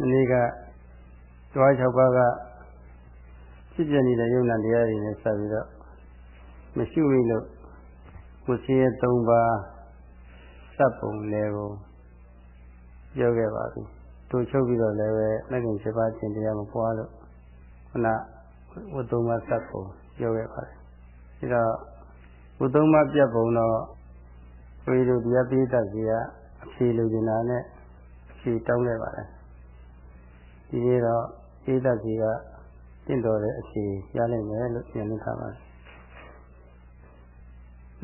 မနေ့ကတွား၆ပါးကဖြစ်ပြနေတဲ့ယုံနာတရားတွေနဲ့ဆက်ပြီးတော့မရှိဘူးလို့ကိုယ်စင်းရဲ့၃ပါးစပ်ပုံလဲကိုပြောခဲ့ပါပြီတို့ချုပ်ပြီးတော့လည်းပဲလက်ကျင်7ပါးခြင်းတရားမပွားလို့ခုနဝတ်သုံးပါးစပ်ပုံပြောခဲ့ပါတယ်ဒါတော့ဝတ်သုံးပါးပြတ်ပုံတော့ဘုရားတို့တရားပိဋကကြီးကအဖြေလိုချင်တာနဲ့အဖြေတောင်းခဲ့ပါတယ် ဒီနေ့တော့ပိဋကကြီးကတင့်တော်တဲ့အဖြေရနိုင်မယ်လို့ပြန်လို့ထားပါတယ်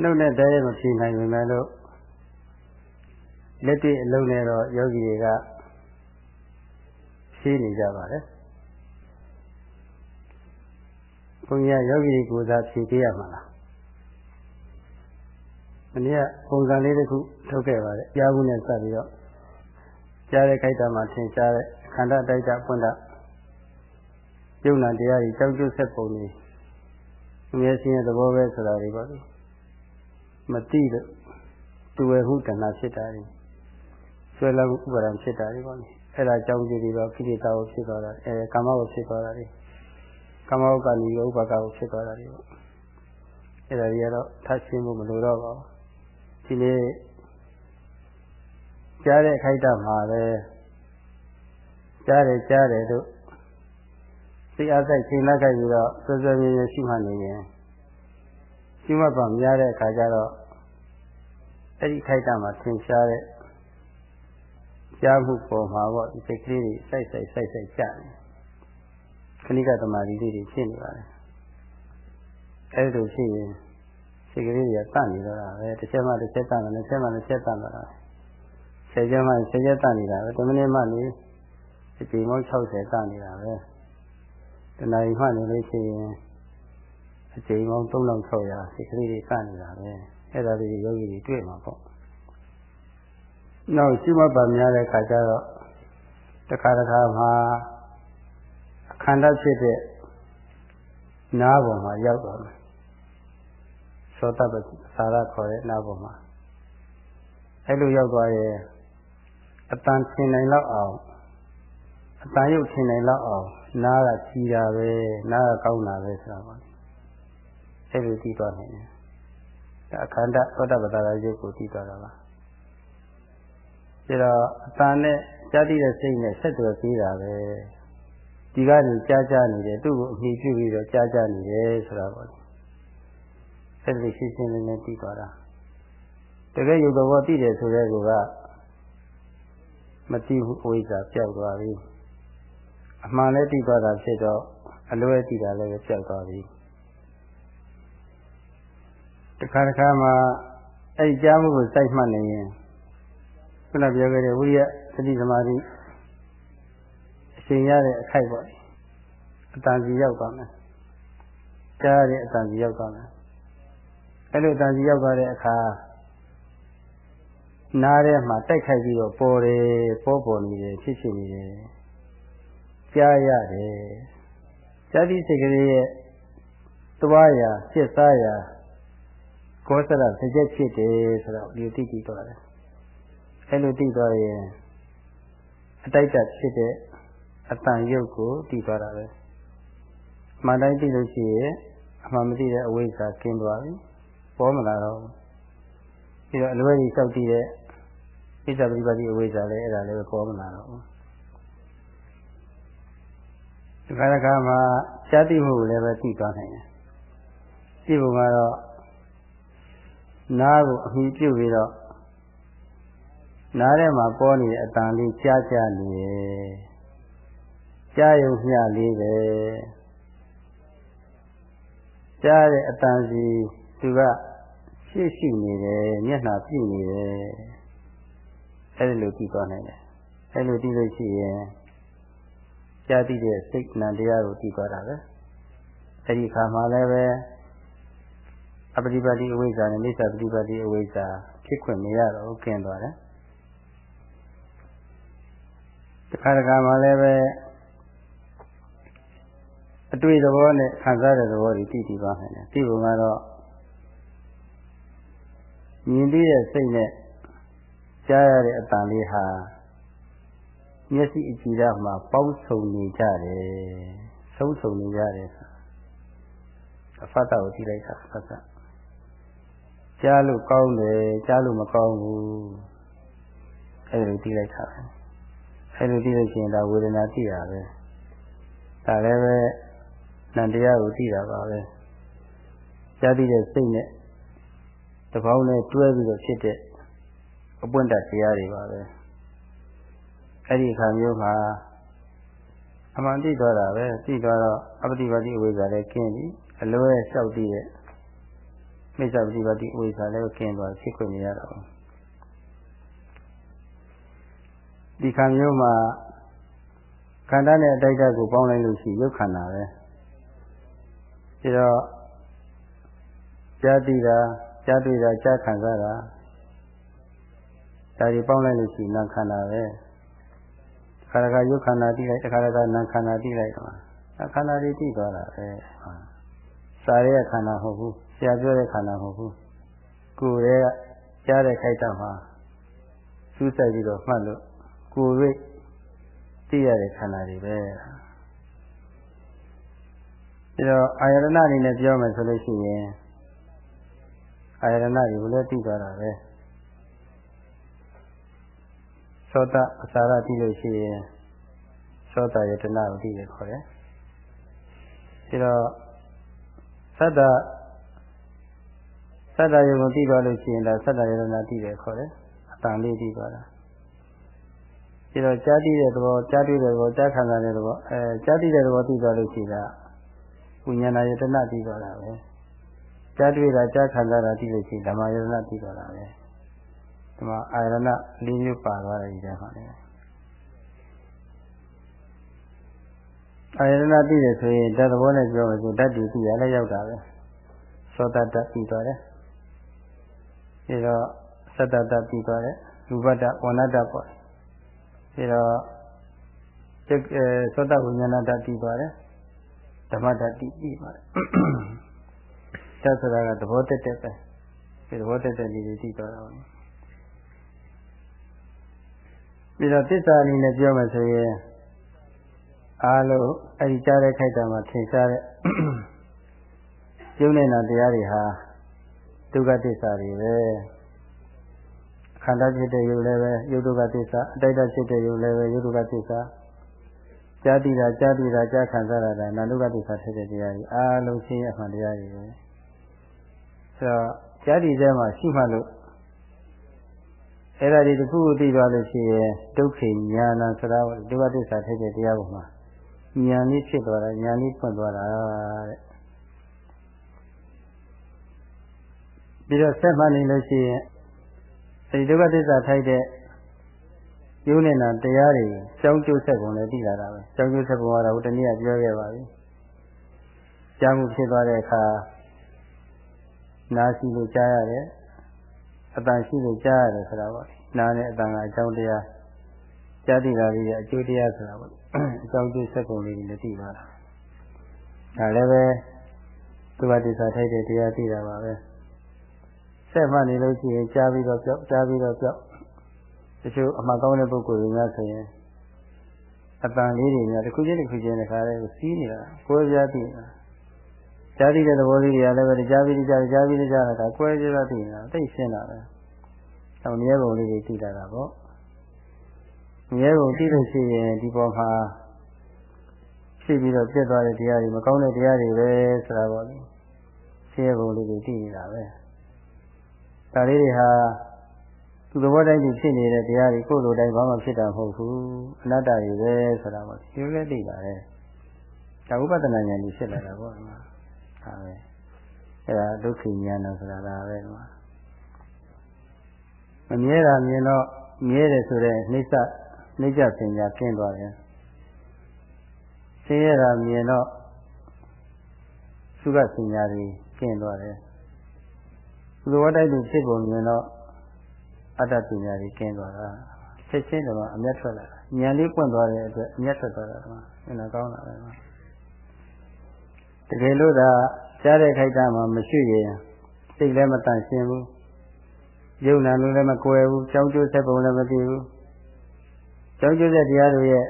နှုတ်နဲ့တည်းရမဖြေနိုင်ပေမဲ့လို့လက်တွေ့အလုံးနဲ့တော့ယောဂီတွေကဖြေးနေကြပါတယ်ဘုန်းကြီးကယောဂီကိုယ်စားဖြေပေးရမှာလားမနေ့ကပုံစံလေးတစ်ခုထုတ်ခဲ့ပါတယ်ကြားဘူးနဲ့စပ်ပြီးတော့ကြားတဲ့ခိုက်တာမှာသင်ရှားတဲ့ ခန္ဓာတိုက်တာပွင့်တာယုံနာတရားကြီးကြောက်ကျွတ်ဆက်ပုံလေးအမြဲရှင်းတဲ့သဘောပဲဆိုတာတွေပေါ့မတိလို့တူဝဲဟုတဏှာဖြစ်တာတွေဆွဲလန်းဥပါဒံဖြစ်တာတွေပေါ့လေအဲ့ဒါကြောင့်ကြည့်ပြီးတော့ကိလေသာကိုဖြစ်သွားတာအဲကာမကိုဖြစ်သွားတာတွေကာမဝကနေဥပါကကိုဖြစ်သွားတာတွေပေါ့အဲ့ဒါတွေကတော့ထပ်ရှင်းဖို့မလိုတော့ပါဘူးဒီနေ့ကြားတဲ့ခိုက်တာမှာပဲ ကြားတယ်ကြားတယ်တို့စိတ်အားစိတ်ချိန်လက်ခိုက်ပြီးတော့ဆွဆွမြဲမြဲရှိမှနေရင်ရှိမှပါများတဲ့အခါကျတော့အဲ့ဒီခိုက်တာမှာသင်ရှားတဲ့ကြားမှုပေါ်မှာပေါ့ဒီစိတ်ကလေးတွေစိုက်စိုက်စိုက်စိုက်ကြတယ်ခဏိကသမာဓိလေးတွေဖြစ်နေပါတယ်အဲ့လိုဖြစ်ရင်စိတ်ကလေးတွေကတန့်နေတော့တာပဲတစ်ချက်မှတစ်ချက်တန့်တယ်တစ်ချက်မှတစ်ချက်တန့်တော့တာဆယ်ချက်မှဆယ်ချက်တန့်နေတာပဲ10မိနစ်မှနေ အချိန်ပေါင်း60တန့်နေတာပဲတဏှာကြီးမှနေလို့ရှိရင်အချိန်ပေါင်း3600စိတ်ကလေးတွေတန့်နေတာပဲအဲ့ဒါတွေယောဂီတွေတွေ့မှာပေါ့နောက်ရှိမှတ်ပါများတဲ့အခါကျတော့တခါတခါမှာအခန္ဓာဖြစ်တဲ့နားပေါ်မှာရောက်သွားတယ်သောတပတိသာရခေါ်တဲ့နားပေါ်မှာအဲ့လိုရောက်သွားရင်အတန်ထင်နိုင်လောက်အောင် အတန်ရုပ်ထင်နိုင်လောက်အောင်နားကကြီးတာပဲနားကကောင်းတာပဲဆိုတာပါအဲ့လိုကြည့်သွားနိုင်တယ်အခန္ဓာသောတပတ္တရာရုပ်ကိုကြည့်သွားတာပါဒါတော့အတန်နဲ့ကြားသိတဲ့စိတ်နဲ့ဆက်သွယ်ပြီးတာပဲဒီကနေကြားကြားနေတယ်သူ့ကိုအမိပြုပြီးတော့ကြားကြားနေတယ်ဆိုတာပေါ့အဲ့ဒီရှင်းရှင်းလင်းလင်းသိသွားတာတကယ်ရုပ်တော်သိတယ်ဆိုတဲ့ကောကမသိဘူးအဝိဇ္ဇာပြောက်သွားပြီ အမှန်လည်းသိသွားတာဖြစ်တော့အလွဲသိတာလည်းပြောက်သွားပြီတခါတခါမှအဲ့ဒီကြားမှုကိုစိုက်မှတ်နေရင်ခုနပြောခဲ့တဲ့ဝိရိယသတိသမာဓိအရှင်ရတဲ့အခိုက်ပေါ့အတန်စီရောက်သွားမယ်ကြားရတဲ့အတန်စီရောက်သွားမယ်အဲ့လိုအတန်စီရောက်သွားတဲ့အခါနားထဲမှာတိုက်ခိုက်ပြီးတော့ပေါ်တယ်ပေါ်ပေါ်နေတယ်ဖြစ်ဖြစ်နေတယ် ကြားရတယ်ဇာတိစိတ်ကလေးရဲ့သွားရာပြစ်စားရာကောသရစကြက်ဖြစ်တယ်ဆိုတော့ဒီတိတိသွားတယ်အဲ့လိုတိသွားရင်အတိုက်တဖြစ်တဲ့အတန်ရုပ်ကိုတည်သွားတာပဲမှန်တိုင်းသိလို့ရှိရင်အမှန်မသိတဲ့အဝိဇ္ဇာကင်းသွားပြီပေါ်မလာတော့ဘူးပြီးတော့အလွဲကြီးလျှောက်တည်တဲ့ဣဇ္ဇပရိပါတိအဝိဇ္ဇာလည်းအဲ့ဒါလည်းပေါ်မလာတော့ဘူး ဒီခါတခါမှာရှားတိမှုကိုလည်းပဲသိသွားနိုင်တယ်ဒီပုံကတော့နားကိုအမိပြုတ်ပြီးတော့နားထဲမှာပေါ်နေတဲ့အတန်လေးကြားကြားနေတယ်ကြားရုံမျှလေးပဲကြားတဲ့အတန်စီသူကရှေ့ရှိနေတယ်မျက်နှာပြည့်နေတယ်အဲ့ဒီလိုကြည့်သွားနိုင်တယ်အဲ့လိုကြည့်လို့ရှိရင် ကြားသိတဲ့စိတ်နံတရားကိုကြည့်သွားတာပဲအဲ့ဒီခါမှလည်းပဲအပฏิပါတိအဝိဇ္ဇာနဲ့မိစ္ဆာပฏิပါတိအဝိဇ္ဇာဖြစ်ခွင့်မရတော့ကျင်းသွားတယ်တခါတခါမှလည်းပဲအတွေ့သဘောနဲ့ခံစားတဲ့သဘောတွေတည်တည်ပါနိုင်တယ်ဒီပုံကတော့မြင်သိတဲ့စိတ်နဲ့ကြားရတဲ့အတန်လေးဟာ မျက်စိအကြည့်ဓာတ်မှာပေါင်းစုံနေကြတယ်ဆုံးစုံနေကြတယ်အဖတ်တာကိုကြည့်လိုက်တာဖတ်တာကြားလို့ကောင်းတယ်ကြားလို့မကောင်းဘူးအဲ့လိုကြည့်လိုက်တာပဲအဲ့လိုကြည့်လို့ရှိရင်ဒါဝေဒနာသိတာပဲဒါလည်းပဲနန္တရားကိုသိတာပါပဲကြားသိတဲ့စိတ်နဲ့တပေါင်းနဲ့တွဲပြီးတော့ဖြစ်တဲ့အပွင့်တတရားတွေပါပဲ အဲ့ဒီအခါမျိုးမှာအမှန်သိသွားတာပဲသိသွားတော့အပတိပါတိအဝိဇ္ဇာလည်းကျင်းပြီအလွဲလျှောက်တည်တဲ့မိစ္ဆာပฏิပါတိအဝိဇ္ဇာလည်းကျင်းသွားဖြစ်ခွင့်မရတော့ဘူးဒီခါမျိုးမှာခန္ဓာနဲ့အတိုက်အကိုပေါင်းလိုက်လို့ရှိရုပ်ခန္ဓာပဲဒါတော့ကြားသိတာကြားတွေ့တာကြားခံစားတာဒါဒီပေါင်းလိုက်လို့ရှိရင်နာခန္ဓာပဲ ခါရကရုပ်ခန္ဓာတိလိုက်တခါရကနာခန္ဓာတိလိုက်တော့ခန္ဓာတွေတိသွားတာပဲစာရဲခန္ဓာမဟုတ်ဘူးဆရာပြောတဲ့ခန္ဓာမဟုတ်ဘူးကိုယ်ရဲ့ကြားတဲ့ခိုက်တာမှာစူးစိုက်ပြီးတော့မှတ်လို့ကိုယ်ရိပ်သိရတဲ့ခန္ဓာတွေပဲဒါတော့အာယတနာအနေနဲ့ပြောမယ်ဆိုလို့ရှိရင်အာယတနာတွေကိုလည်းသိသွားတာပဲ သောတအစာရသိလို့ရှိရင်သောတယတနာကိုသိရခေါ်တယ်ဒါတော့သတ္တသတ္တယုံကိုသိသွားလို့ရှိရင်ဒါသတ္တယတနာသိတယ်ခေါ်တယ်အတန်လေးသိသွားတာဒီတော့ကြားသိတဲ့သဘောကြားတွေ့တဲ့သဘောကြားခံစားတဲ့သဘောအဲကြားသိတဲ့သဘောသိသွားလို့ရှိတာဝိညာဏယတနာသိသွားတာပဲကြားတွေ့တာကြားခံစားတာသိလို့ရှိရင်ဓမ္မယတနာသိသွားတာပဲဒီ မှာအာရဏလေးမျိုးပါသွားတယ်ဒီထဲမှာလေအာရဏသိတယ်ဆိုရင်ဓာတ်သဘောနဲ့ပြောမယ်ဆိုဓာတ်တည်သိရလည်းရောက်တာပဲသောတတ္တပြီးသွားတယ်ပြီးတော့သတ္တတ္တပြီးသွားတယ်လူဘတ္တဝဏတ္တပေါ့ပြီးတော့အဲသောတဝိညာဏတ္တပြီးသွားတယ်ဓမ္မတ္တပြီးပြီးသွားတယ်သစ္စာကသဘောတက်တက်ပဲဒီသဘောတက်တက်လေးတွေပြီးသွားတော့ပြီး တော့သစ္စာအနေနဲ့ပြောမယ်ဆိုရင်အားလုံးအဲ့ဒီကြားတဲ့ခိုက်တာမှာထင်ရှားတဲ့ကျုံနေတာတရားတွေဟာဒုက္ခသစ္စာတွေပဲခန္ဓာဖြစ်တဲ့ယုတ်လည်းပဲယုတ်ဒုက္ခသစ္စာအတိုက်တဖြစ်တဲ့ယုတ်လည်းပဲယုတ်ဒုက္ခသစ္စာကြားတိတာကြားတိတာကြားခံစားရတာနာဒုက္ခသစ္စာဖြစ်တဲ့တရားတွေအားလုံးရှင်းရမှန်တရားတွေပဲဆိုတော့ကြားတိထဲမှာရှိမှလို့ အဲ့ဒါဒီတစ်ခုကိုသိသွားလို့ရှိရင်ဒုက္ခိညာဏဆိုတာဒုက္ခသစ္စာဖြစ်တဲ့တရားပေါ်မှာဉာဏ်လေးဖြစ်သွားတာဉာဏ်လေးဖွင့်သွားတာတဲ့ပြီးတော့ဆက်မှနေလို့ရှိရင်အဲဒီဒုက္ခသစ္စာထိုက်တဲ့ယုံနေတာတရားတွေကြောင်းကျိုးဆက်ပုံလည်းသိလာတာပဲကြောင်းကျိုးဆက်ပုံကတော့တနည်းပြောခဲ့ပါပြီကြားမှုဖြစ်သွားတဲ့အခါနားရှိလို့ကြားရတယ် အတန်ရှိလို့ကြားရတယ်ဆိုတာပေါ့နားနဲ့အတန်ကအကြောင်းတရားကြားသိတာလေးရဲ့အကျိုးတရားဆိုတာပေါ့အကြောင်းကျိုးဆက်ပုံလေးတွေလည်းသိပါတာဒါလည်းပဲသူဘာတိစာထိုက်တဲ့တရားသိတာပါပဲဆက်မှနေလို့ရှိရင်ကြားပြီးတော့ပြောက်ကြားပြီးတော့ပြောက်တချို့အမှန်ကောင်းတဲ့ပုဂ္ဂိုလ်တွေများဆိုရင်အတန်လေးတွေများတစ်ခုချင်းတစ်ခုချင်းတစ်ခါလေးကိုစီးနေတာကိုယ်ပြသိတာ ကြားသိတဲ့သဘောလေးတွေကလည်းပဲကြားပြီးကြားကြားပြီးကြားတာကိုယ်ပြသိနေတာသိရှင်းတာပဲ။အောင်မြဲပုံလေးတွေသိတာတာပေါ့။မြဲပုံသိလို့ရှိရင်ဒီပေါ်မှာဖြစ်ပြီးတော့ပြတ်သွားတဲ့တရားတွေမကောင်းတဲ့တရားတွေပဲဆိုတာပေါ့လေ။ရှင်းပုံလေးတွေသိနေတာပဲ။ဒါလေးတွေဟာသူသဘောတိုင်းကြီးဖြစ်နေတဲ့တရားတွေကိုယ်လိုတိုင်းဘာမှဖြစ်တာမဟုတ်ဘူးအနတ္တတွေပဲဆိုတာပေါ့ဒီလိုလည်းသိပါတယ်ဒါဥပဒနာဉာဏ်ကြီးဖြစ်လာတာပေါ့နော် ဒါပဲအဲဒါဒုက္ခဉာဏ်ဆိုတာဒါပဲကွာမမြဲတာမြင်တော့မြဲတယ်ဆိုတဲ့နှိစ္စနှိစ္စပညာကျင်းသွားတယ်ဆင်းရဲတာမြင်တော့သုခပညာတွေကျင်းသွားတယ်လူဝတိုက်သူဖြစ်ပုံမြင်တော့အတ္တပညာကြီးကျင်းသွားတာချက်ချင်းတော့အမျက်ထွက်လာတာဉာဏ်လေးပွင့်သွားတဲ့အတွက်အမျက်ထွက်သွားတာတော့နည်းနည်းကောင်းလာတယ် တကယ်လို့သာကြားတဲ့ခိုက်တာမှမရှိရင်စိတ်လည်းမတန့်ရှင်းဘူးယုံနာလို့လည်းမကွယ်ဘူးကြောင်းကျိုးဆက်ပုံလည်းမသိဘူးကြောင်းကျိုးတဲ့တရားတွေရဲ့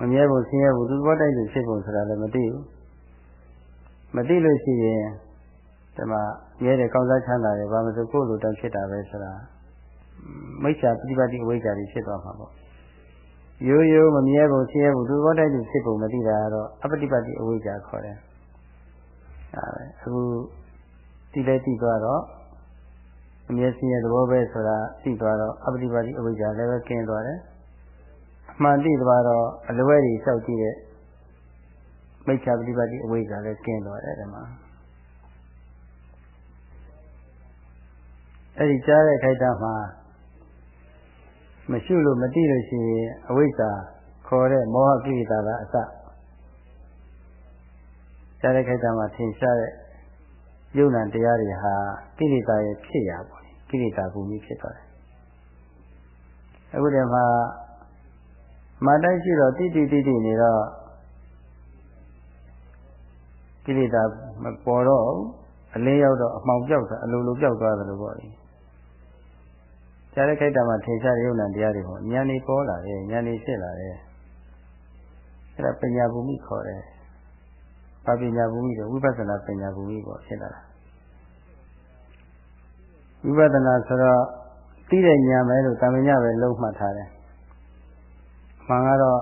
မမြဲဖို့ဆင်းရဲဖို့သူဘောတိုက်လို့ဖြစ်ဖို့ဆိုတာလည်းမသိဘူးမသိလို့ရှိရင်ဒီမှာမြဲတဲ့ကောင်းစားချမ်းသာတွေဘာမှမဆိုကိုယ်လိုတန်းဖြစ်တာပဲဆိုတာမိစ္ဆာပฏิပတ်တိအဝိဇ္ဇာတွေဖြစ်သွားမှာပေါ့ရိုးရိုးမမြဲဖို့ဆင်းရဲဖို့သူဘောတိုက်လို့ဖြစ်ဖို့မသိတာကတော့အပฏิပတ်တိအဝိဇ္ဇာခေါ်တယ် အဲအခုတိလဲတိသွားတော့အမြဲဆင်းရဲသဘောပဲဆိုတာသိသွားတော့အပฏิပတ်တိအဝိဇ္ဇာလည်းပဲကျင်းသွားတယ်အမှန်သိသွားတော့အလွဲကြီးလျှောက်ကြည့်တဲ့မိစ္ဆာပฏิပတ်တိအဝိဇ္ဇာလည်းကျင်းသွားတယ်ဒီမှာအဲ့ဒီကြားတဲ့ခိုက်တာမှာမရှိလို့မသိလို့ရှိရင်အဝိဇ္ဇာခေါ်တဲ့မောဟကိလေသာကအစ ကြားတဲ့ခိုက်တာမှာထင်ရှားတဲ့ယုံ nant တရားတွေဟာကိလေသာရဲ့ဖြစ်ရာပေါ့ကိလေသာဘူမိဖြစ်သွားတယ်အခုတည်းမှာမတိုင်းရှိတော့တိတိတိတိနေတော့ကိလေသာမပေါ်တော့အလင်းရောက်တော့အမှောင်ပြောက်တာအလိုလိုပြောက်သွားတယ်လို့ပေါ့လေကြားတဲ့ခိုက်တာမှာထင်ရှားတဲ့ယုံ nant တရားတွေပေါ့ဉာဏ်နေပေါ်လာတယ်ဉာဏ်နေဖြစ်လာတယ်အဲ့ဒါပညာဘူမိခေါ်တယ် ဘာပညာဘူမိတော့ဝိပဿနာပညာဘူမိပေါ့ဖြစ်လာတာဝိပဿနာဆိုတော့သိတဲ့ဉာဏ်ပဲလို့တာမညပဲလုံးမှတ်ထားတယ်။မှန်ကတော့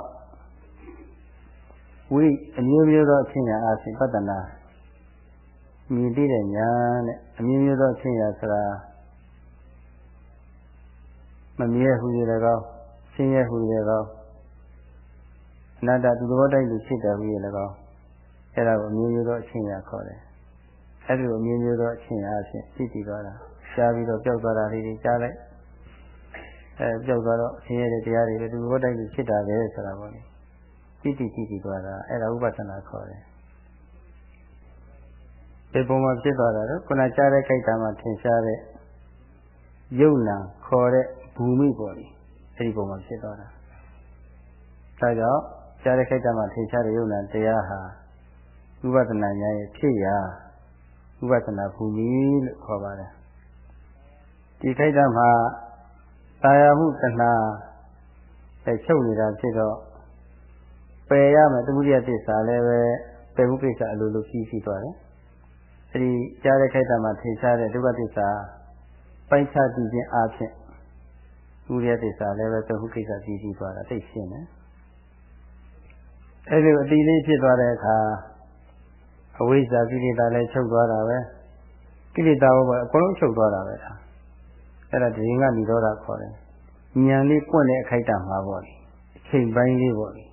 ဝိအမျိုးမျိုးသောအချင်းညာအဖြစ်ပတ္တနာမြင်သိတဲ့ဉာဏ်နဲ့အမျိုးမျိုးသောအချင်းညာဆိုတာမမြဲဟူရလည်းကောင်းဆင်းရဲဟူရလည်းကောင်းအနတ္တသူသဘောတိုက်လို့ဖြစ်တယ်ဟူရလည်းကောင်း အဲ့ဒါကိုအမျိုးမျိုးသောအချင်းညာခေါ်တယ်။အဲ့ဒီလိုအမျိုးမျိုးသောအချင်းညာအဖြစ်သိတည်သွားတာ။ရှားပြီးတော့ပျောက်သွားတာလေးတွေကြားလိုက်အဲပျောက်သွားတော့ဆင်းရဲတဲ့တရားတွေသူဘောတိုက်ပြီးဖြစ်တာပဲဆိုတာပေါ့လေတိတိတိတိသွားတာအဲ့ဒါဥပဒနာခေါ်တယ်ဒီပုံမှာဖြစ်သွားတာတော့ခုနကြားတဲ့ခိုက်တာမှာထင်ရှားတဲ့ယုံနာခေါ်တဲ့ဘူမိပေါ့လေအဲ့ဒီပုံမှာဖြစ်သွားတာဒါကြောင့်ကြားတဲ့ခိုက်တာမှာထင်ရှားတဲ့ယုံနာတရားဟာ ဥပဒနာဉာဏ်ရဲ့ဖြစ်ရာဥပဒနာဘူမိလို့ခေါ်ပါတယ်ဒီခိုက်တာမှာတာယာမှုတဏှာအဲချုပ်နေတာဖြစ်တော့ပယ်ရမယ်တမှုရသစ္စာလည်းပဲပယ်မှုကိစ္စအလိုလိုပြီးပြီးသွားတယ်။အဲဒီကြားတဲ့ခိုက်တာမှာထင်ရှားတဲ့ဒုက္ခသစ္စာပိုင်းခြားသိခြင်းအဖြစ်ဥရသစ္စာလည်းပဲပယ်မှုကိစ္စပြီးပြီးသွားတာသိရှင်းတယ်။အဲဒီအတိလေးဖြစ်သွားတဲ့အခါ အဝိဇ္ဇာကိလေသာလည်းချုပ်သွားတာပဲကိလေသာဘောအကုန်လုံးချုပ်သွားတာပဲဒါအဲ့ဒါဒိင်္ဂနိရောဓခေါ်တယ်ဉာဏ်လေးပွင့်တဲ့အခိုက်တမှာပေါ့လေအချိန်ပိုင်းလေးပေါ့လေ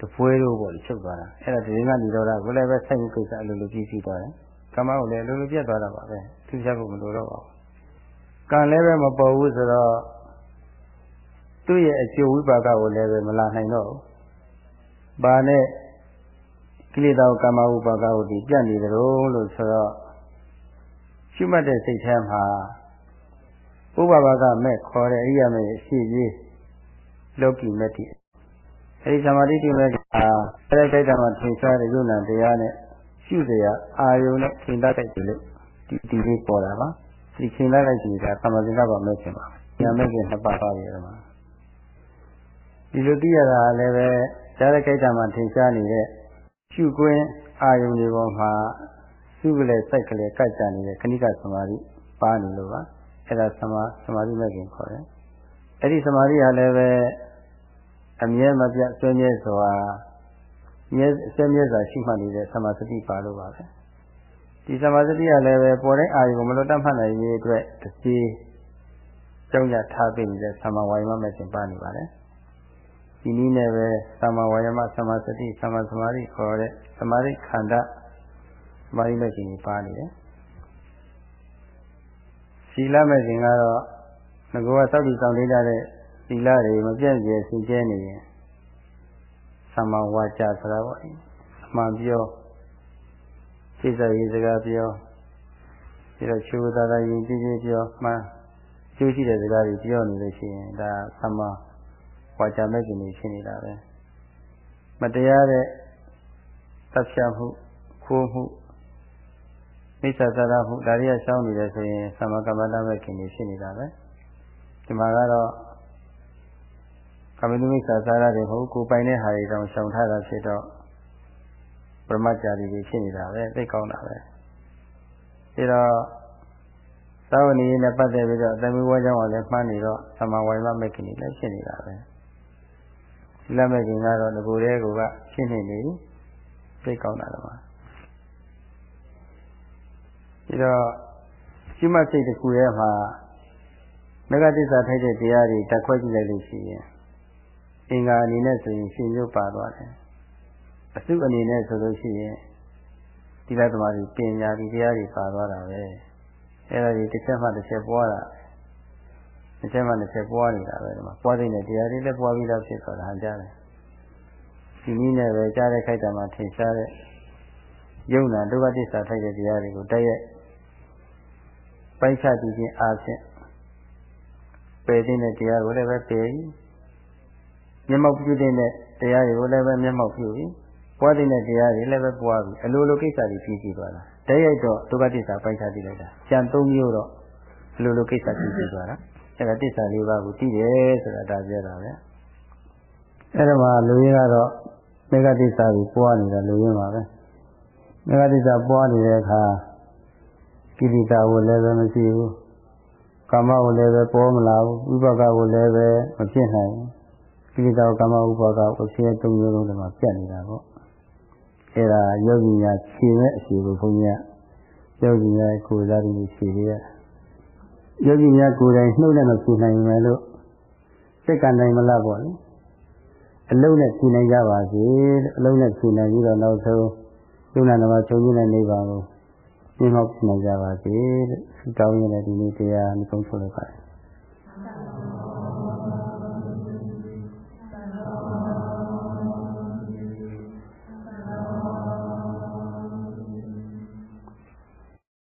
တပွဲလို့ပေါ့လေချုပ်သွားတာအဲ့ဒါဒိင်္ဂနိရောဓကိုလည်းပဲဆိုင်မှုကိစ္စအလိုလိုကြည့်ကြည့်သွားတယ်ကမ္မကိုလည်းအလိုလိုပြတ်သွားတာပါပဲသူချက်ဖို့မလိုတော့ပါဘူးကံလည်းပဲမပေါ်ဘူးဆိုတော့သူ့ရဲ့အကျိုးဝိပါကကိုလည်းပဲမလာနိုင်တော့ဘူးဘာနဲ့ ကိလေသာကာမဝိပါကကိုဒီပြတ်နေတယ်လို့ဆိုတော့ရှုမှတ်တဲ့စိတ်ထဲမှာဥပဘာကမဲ့ခေါ်တဲ့အရိယာမဲ့ရှိကြီးလောကီမဲ့တိအဲဒီသမာဓိတိမဲ့ကအဲ့ဒီတိုက်တာမှာသင်္ချာတဲ့ယုံနာတရားနဲ့ရှုစရာအာယုံနဲ့သင်တတ်တဲ့ဒီလိုဒီဒီလေးပေါ်တာပါဒီသင်တတ်တဲ့ဒီကသမဇင်ကပါမဲ့ခင်ပါညာမဲ့ခင်နှစ်ပါးပါပြီဒီမှာဒီလိုသိရတာလည်းပဲကြားတဲ့ကြိုက်တာမှာသင်္ချာနေတဲ့ ရှုကွင်းအာယုံတွေပေါ်မှာစုကလေးစိုက်ကလေးကကြနေတဲ့ခဏိကသမာဓိပါနေလို့ပါအဲ့ဒါသမာသမာဓိမဲ့ခင်ခေါ်တယ်အဲ့ဒီသမာဓိဟာလည်းပဲအမြဲမပြတ်ဆွေးမြဲစွာမြဲဆွေးမြဲစွာရှိမှနေတဲ့သမာသတိပါလို့ပါပဲဒီသမာသတိကလည်းပဲပေါ်တဲ့အာရုံကိုမလွတ်တတ်မှတ်နိုင်ရေးအတွက်တစ်စီကြောင့်ရထားပြီးနေတဲ့သမာဝါယမမဲ့ခင်ပါနေပါတယ် ဒီနည်းနဲ့ပဲသမာဝါယမသမာသတိသမာသမာဓိခေါ်တဲ့သမာဓိခန္ဓာသမာဓိမဲ့ခင်ပါနေတယ်ီလမဲ့ခင်ကတော့ငကောကစောက်တည်ဆောင်လေးကြတဲ့သီလတွေမပြည့်စုံစင်ကြဲနေရင်သမ္မာဝါကြဆိုတာပေါ့အမှန်ပြောစိတ်ဆက်ရေးစကားပြောပြီးတော့ချူသာသာရင်ကြည့်ကြည့်ပြောမှန်ကျိုးရှိတဲ့စကားတွေပြောနေလို့ရှိရင်ဒါသမ္မာ ဝါကြမဲ့ခင်နေဖြစ်နေတာပဲမတရားတဲ့သတ်ဖြတ်မှုခိုးမှုမိစ္ဆာသရမှုဒါရီရရှောင်းနေတယ်ဆိုရင်သမကမ္မတမဲ့ခင်ကြီးဖြစ်နေတာပဲဒီမှာကတော့ကာမတုမိစ္ဆာစားရတယ်မဟုတ်ကိုပိုင်တဲ့ဟာတွေတောင်ရှောင်ထားတာဖြစ်တော့ပရမကြာရီတွေဖြစ်နေတာပဲသိကောင်းတာပဲဒါတော့သာဝဏီနဲ့ပတ်သက်ပြီးတော့အသမီးဝါကြောင့်လည်းမှန်းနေတော့သမဝိုင်မမက္ခိလည်းဖြစ်နေတာပဲဒီ လက်မက္ခိကတော့ငကိုယ်တည်းကဖြစ်နေနေသိကောင်းတာတော့ဒီတော့ရှိမှစိတ်တစ်ခုရဲ့မှာမဂ္ဂတစ္ဆာထိုက်တဲ့တရားတွေတက်ခွဲကြည့်လိုက်လို့ရှိရင်အင်္ဂါအနေနဲ့ဆိုရင်ရှင်ရုပ်ပါသွားတယ်အစုအနေနဲ့ဆိုလို့ရှိရင်ဒီလသမารီပညာဒီတရားတွေပါသွားတာပဲအဲ့ဒါဒီတစ်ချက်မှတစ်ချက်ပွားတာ တစ်ချက်မှတစ်ချက်ပွားနေတာပဲဒီမှာပွားတဲ့တရားတွေလည်းပွားပြီးသားဖြစ်သွားတာဟန်ကြတယ်ဒီနည်းနဲ့ပဲကြားတဲ့ခိုက်တာမှာထင်ရှားတဲ့ယုံနာဒုက္ခသစ္စာထိုက်တဲ့တရားတွေကိုတည့်ရဲ့ပိုက်ချတည်ခြင်းအားဖြင့်ပယ်တဲ့တရားကိုလည်းပဲပယ်မျက်မှောက်ပြုတဲ့တရားတွေကိုလည်းပဲမျက်မှောက်ပြုပြီးပွားတဲ့တရားတွေလည်းပဲပွားပြီးအလိုလိုကိစ္စတွေပြီးကြည့်သွားတာတည့်ရိုက်တော့ဒုက္ခသစ္စာပိုက်ချတည်လိုက်တာကြံသုံးမျိုးတော့အလိုလိုကိစ္စပြီးကြည့်သွားတာ အဲ့ဒါသစ္စာလေးပါးကိုတည်တယ်ဆိုတာဒါပြောတာပဲအဲ့ဒါမှလူရင်းကတော့မေဃသစ္စာကိုပွားနေတာလူရင်းပါပဲမေဃသစ္စာပွားနေတဲ့အခါကိရိတာကိုလည်းပဲမရှိဘူးကာမကိုလည်းပဲပေါ်မလာဘူးဥပကကိုလည်းပဲမဖြစ်နိုင်ဘူးကိရိတာကာမဥပကကိုဆင်းရဲသုံးမျိုးလုံးတွေမှာပြတ်နေတာပေါ့အဲဒါယောဂီများခြေမဲ့အစီကိုဘုန်းကြီးကယောဂီများကိုယ်စားပြီးခြေရ ယောဂီများကိုယ်တိုင်နှုတ်နဲ့မဖြေနိုင်မယ်လို့စိတ်ကနိုင်မလားပေါ့လေအလုံးနဲ့ဖြေနိုင်ကြပါစေအလုံးနဲ့ဖြေနိုင်ပြီးတော့နောက်ဆုံးယုံနာနမချုပ်ခြင်းနဲ့နေပါဘူးပြင်းမောက်နိုင်ကြပါစေလို့တောင်းရတဲ့ဒီနေ့တရားအဆုံးချုပ်လိုက်ပါတယ်